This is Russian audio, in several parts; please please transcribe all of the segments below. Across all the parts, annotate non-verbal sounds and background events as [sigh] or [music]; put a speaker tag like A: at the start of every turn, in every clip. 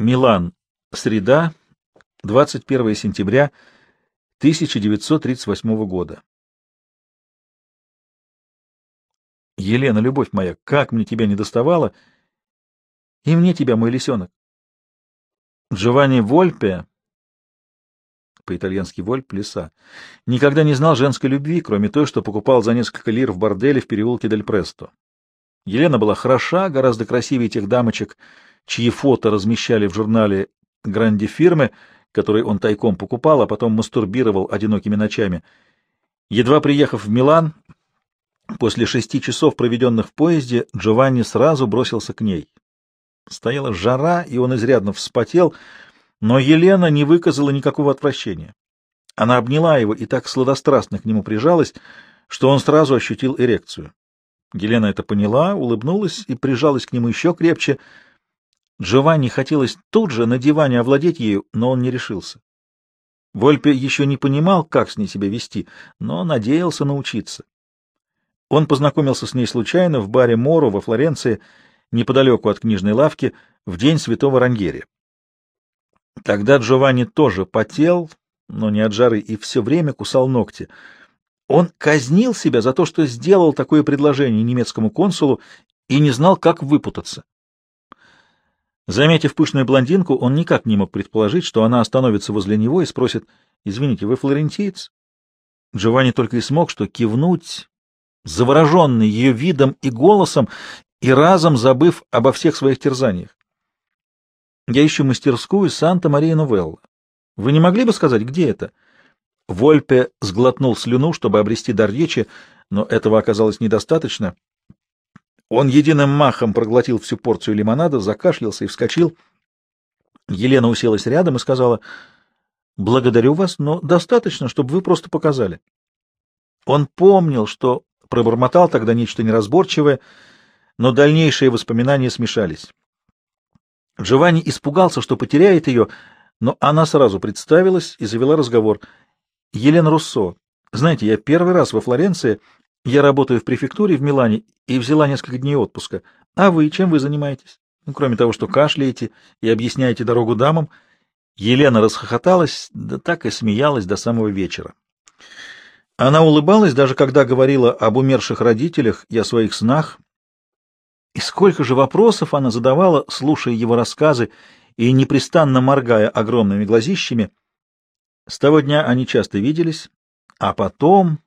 A: Милан. Среда, 21 сентября 1938 года. Елена, любовь моя, как мне тебя не доставало, и мне тебя, мой лисенок. Джованни Вольпе, по-итальянски Вольп, леса, никогда не знал женской любви, кроме той, что покупал за несколько лир в борделе в переулке Дель Престо. Елена была хороша, гораздо красивее тех дамочек, чьи фото размещали в журнале «Гранди фирмы», который он тайком покупал, а потом мастурбировал одинокими ночами. Едва приехав в Милан, после шести часов, проведенных в поезде, Джованни сразу бросился к ней. Стояла жара, и он изрядно вспотел, но Елена не выказала никакого отвращения. Она обняла его и так сладострастно к нему прижалась, что он сразу ощутил эрекцию. Елена это поняла, улыбнулась и прижалась к нему еще крепче — Джованни хотелось тут же на диване овладеть ею, но он не решился. Вольпе еще не понимал, как с ней себя вести, но надеялся научиться. Он познакомился с ней случайно в баре Моро во Флоренции, неподалеку от книжной лавки, в день святого Рангери. Тогда Джованни тоже потел, но не от жары, и все время кусал ногти. Он казнил себя за то, что сделал такое предложение немецкому консулу и не знал, как выпутаться. Заметив пышную блондинку, он никак не мог предположить, что она остановится возле него и спросит, «Извините, вы флорентиец?» Джованни только и смог, что кивнуть, завороженный ее видом и голосом, и разом забыв обо всех своих терзаниях. «Я ищу мастерскую Санта-Мария-Новелла. Вы не могли бы сказать, где это?» Вольпе сглотнул слюну, чтобы обрести дар речи, но этого оказалось недостаточно. Он единым махом проглотил всю порцию лимонада, закашлялся и вскочил. Елена уселась рядом и сказала, «Благодарю вас, но достаточно, чтобы вы просто показали». Он помнил, что пробормотал тогда нечто неразборчивое, но дальнейшие воспоминания смешались. Джованни испугался, что потеряет ее, но она сразу представилась и завела разговор. «Елена Руссо, знаете, я первый раз во Флоренции я работаю в префектуре в Милане и взяла несколько дней отпуска. А вы чем вы занимаетесь? Ну, кроме того, что кашляете и объясняете дорогу дамам. Елена расхохоталась, да так и смеялась до самого вечера. Она улыбалась, даже когда говорила об умерших родителях и о своих снах. И сколько же вопросов она задавала, слушая его рассказы и непрестанно моргая огромными глазищами. С того дня они часто виделись, а потом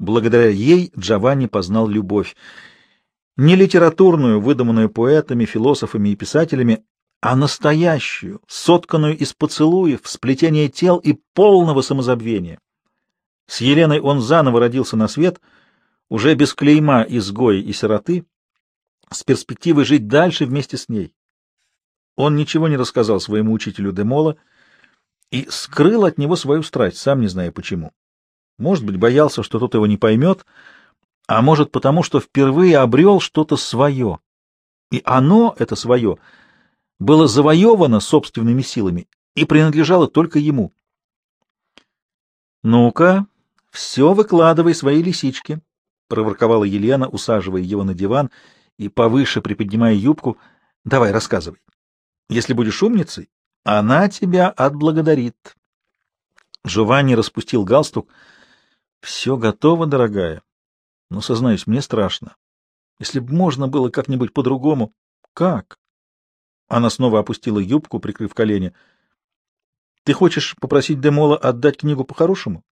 A: Благодаря ей Джованни познал любовь. Не литературную, выдуманную поэтами, философами и писателями, а настоящую, сотканную из поцелуев, сплетения тел и полного самозабвения. С Еленой он заново родился на свет, уже без клейма изгоя и сироты, с перспективой жить дальше вместе с ней. Он ничего не рассказал своему учителю Демола и скрыл от него свою страсть, сам не зная почему. Может быть, боялся, что тот его не поймет, а может потому, что впервые обрел что-то свое. И оно, это свое, было завоевано собственными силами и принадлежало только ему. «Ну-ка, все выкладывай свои лисички», — проворковала Елена, усаживая его на диван и повыше приподнимая юбку. «Давай, рассказывай. Если будешь умницей, она тебя отблагодарит». Джованни распустил галстук — все готово, дорогая. Но, сознаюсь, мне страшно. Если бы можно было как-нибудь по-другому. Как? Она снова опустила юбку, прикрыв колени. Ты хочешь попросить Демола отдать книгу по-хорошему?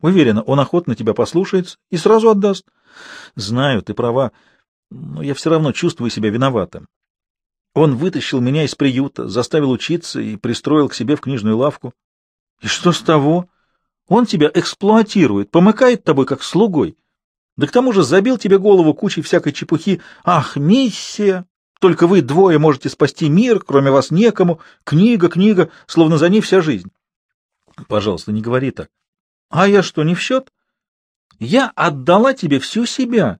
A: Уверена, он охотно тебя послушается и сразу отдаст. Знаю, ты права, но я все равно чувствую себя виноватым. Он вытащил меня из приюта, заставил учиться и пристроил к себе в книжную лавку. И что с того? Он тебя эксплуатирует, помыкает тобой как слугой. Да к тому же забил тебе голову кучей всякой чепухи. Ах, миссия! Только вы двое можете спасти мир, кроме вас некому. Книга, книга, словно за ней вся жизнь. Пожалуйста, не говори так. А я что, не в счет? Я отдала тебе всю себя.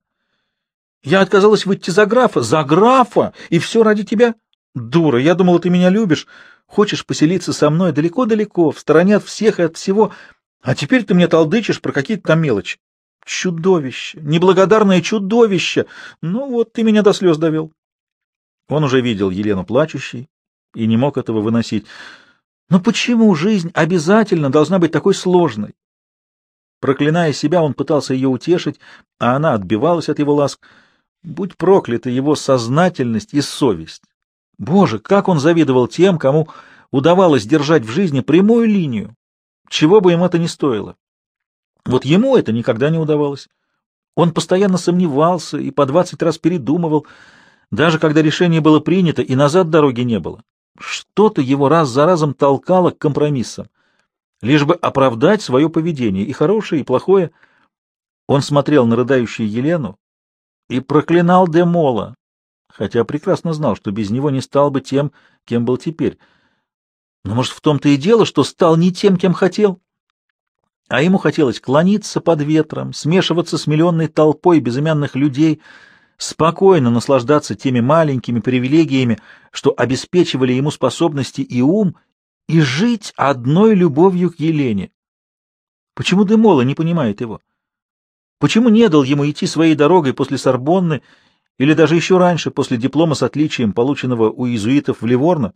A: Я отказалась выйти за графа, за графа, и все ради тебя. Дура, я думала, ты меня любишь. Хочешь поселиться со мной далеко-далеко, в стороне от всех и от всего. А теперь ты мне толдычишь про какие-то там мелочи. Чудовище! Неблагодарное чудовище! Ну вот, ты меня до слез довел. Он уже видел Елену плачущей, и не мог этого выносить. Но почему жизнь обязательно должна быть такой сложной? Проклиная себя, он пытался ее утешить, а она отбивалась от его ласк. Будь прокляты его сознательность и совесть. Боже, как он завидовал тем, кому удавалось держать в жизни прямую линию, чего бы им это ни стоило. Вот ему это никогда не удавалось. Он постоянно сомневался и по двадцать раз передумывал, даже когда решение было принято и назад дороги не было. Что-то его раз за разом толкало к компромиссам, лишь бы оправдать свое поведение, и хорошее, и плохое. Он смотрел на рыдающую Елену и проклинал Демола, хотя прекрасно знал, что без него не стал бы тем, кем был теперь. Но, может, в том-то и дело, что стал не тем, кем хотел? а ему хотелось клониться под ветром, смешиваться с миллионной толпой безымянных людей, спокойно наслаждаться теми маленькими привилегиями, что обеспечивали ему способности и ум, и жить одной любовью к Елене. Почему Демола не понимает его? Почему не дал ему идти своей дорогой после Сорбонны или даже еще раньше, после диплома с отличием, полученного у иезуитов в Ливорно?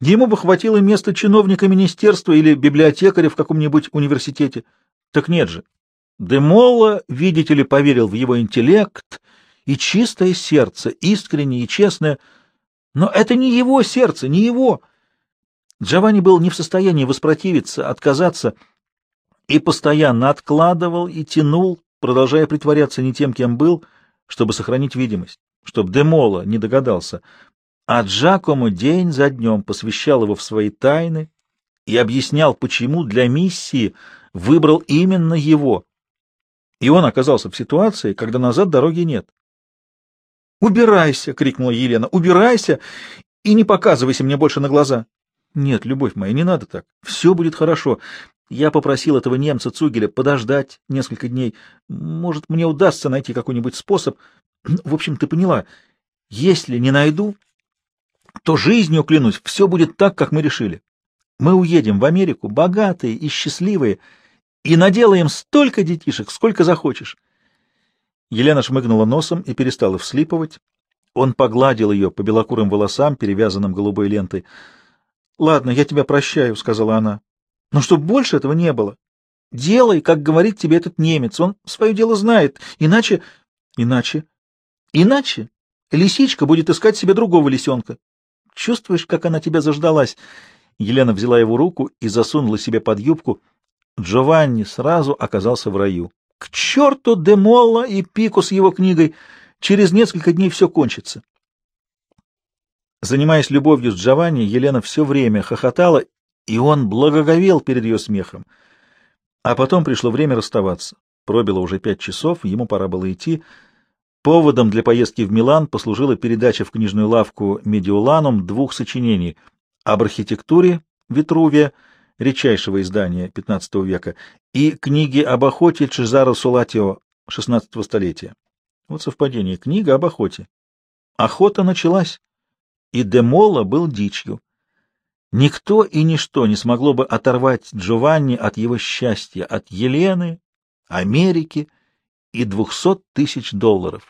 A: Ему бы хватило места чиновника министерства или библиотекаря в каком-нибудь университете. Так нет же. Демолла, видите ли, поверил в его интеллект и чистое сердце, искреннее и честное. Но это не его сердце, не его. Джованни был не в состоянии воспротивиться, отказаться, и постоянно откладывал и тянул, продолжая притворяться не тем, кем был, чтобы сохранить видимость, чтобы Демола не догадался — а Джакомо день за днем посвящал его в свои тайны и объяснял, почему для миссии выбрал именно его. И он оказался в ситуации, когда назад дороги нет. «Убирайся!» — крикнула Елена. «Убирайся и не показывайся мне больше на глаза!» «Нет, любовь моя, не надо так. Все будет хорошо. Я попросил этого немца Цугеля подождать несколько дней. Может, мне удастся найти какой-нибудь способ. [clears throat] В общем, ты поняла. Если не найду, то жизнью, клянусь, все будет так, как мы решили. Мы уедем в Америку, богатые и счастливые, и наделаем столько детишек, сколько захочешь. Елена шмыгнула носом и перестала вслипывать. Он погладил ее по белокурым волосам, перевязанным голубой лентой. — Ладно, я тебя прощаю, — сказала она. — Но чтоб больше этого не было. Делай, как говорит тебе этот немец. Он свое дело знает. Иначе... Иначе... Иначе лисичка будет искать себе другого лисенка. Чувствуешь, как она тебя заждалась?» Елена взяла его руку и засунула себе под юбку. Джованни сразу оказался в раю. «К черту Демолла и Пику с его книгой! Через несколько дней все кончится!» Занимаясь любовью с Джованни, Елена все время хохотала, и он благоговел перед ее смехом. А потом пришло время расставаться. Пробило уже пять часов, ему пора было идти — Поводом для поездки в Милан послужила передача в книжную лавку «Медиоланум» двух сочинений об архитектуре Витрувия, редчайшего издания XV века, и книги об охоте Чезаро Сулатио XVI столетия. Вот совпадение. Книга об охоте. Охота началась, и Демола был дичью. Никто и ничто не смогло бы оторвать Джованни от его счастья, от Елены, Америки и двухсот тысяч долларов.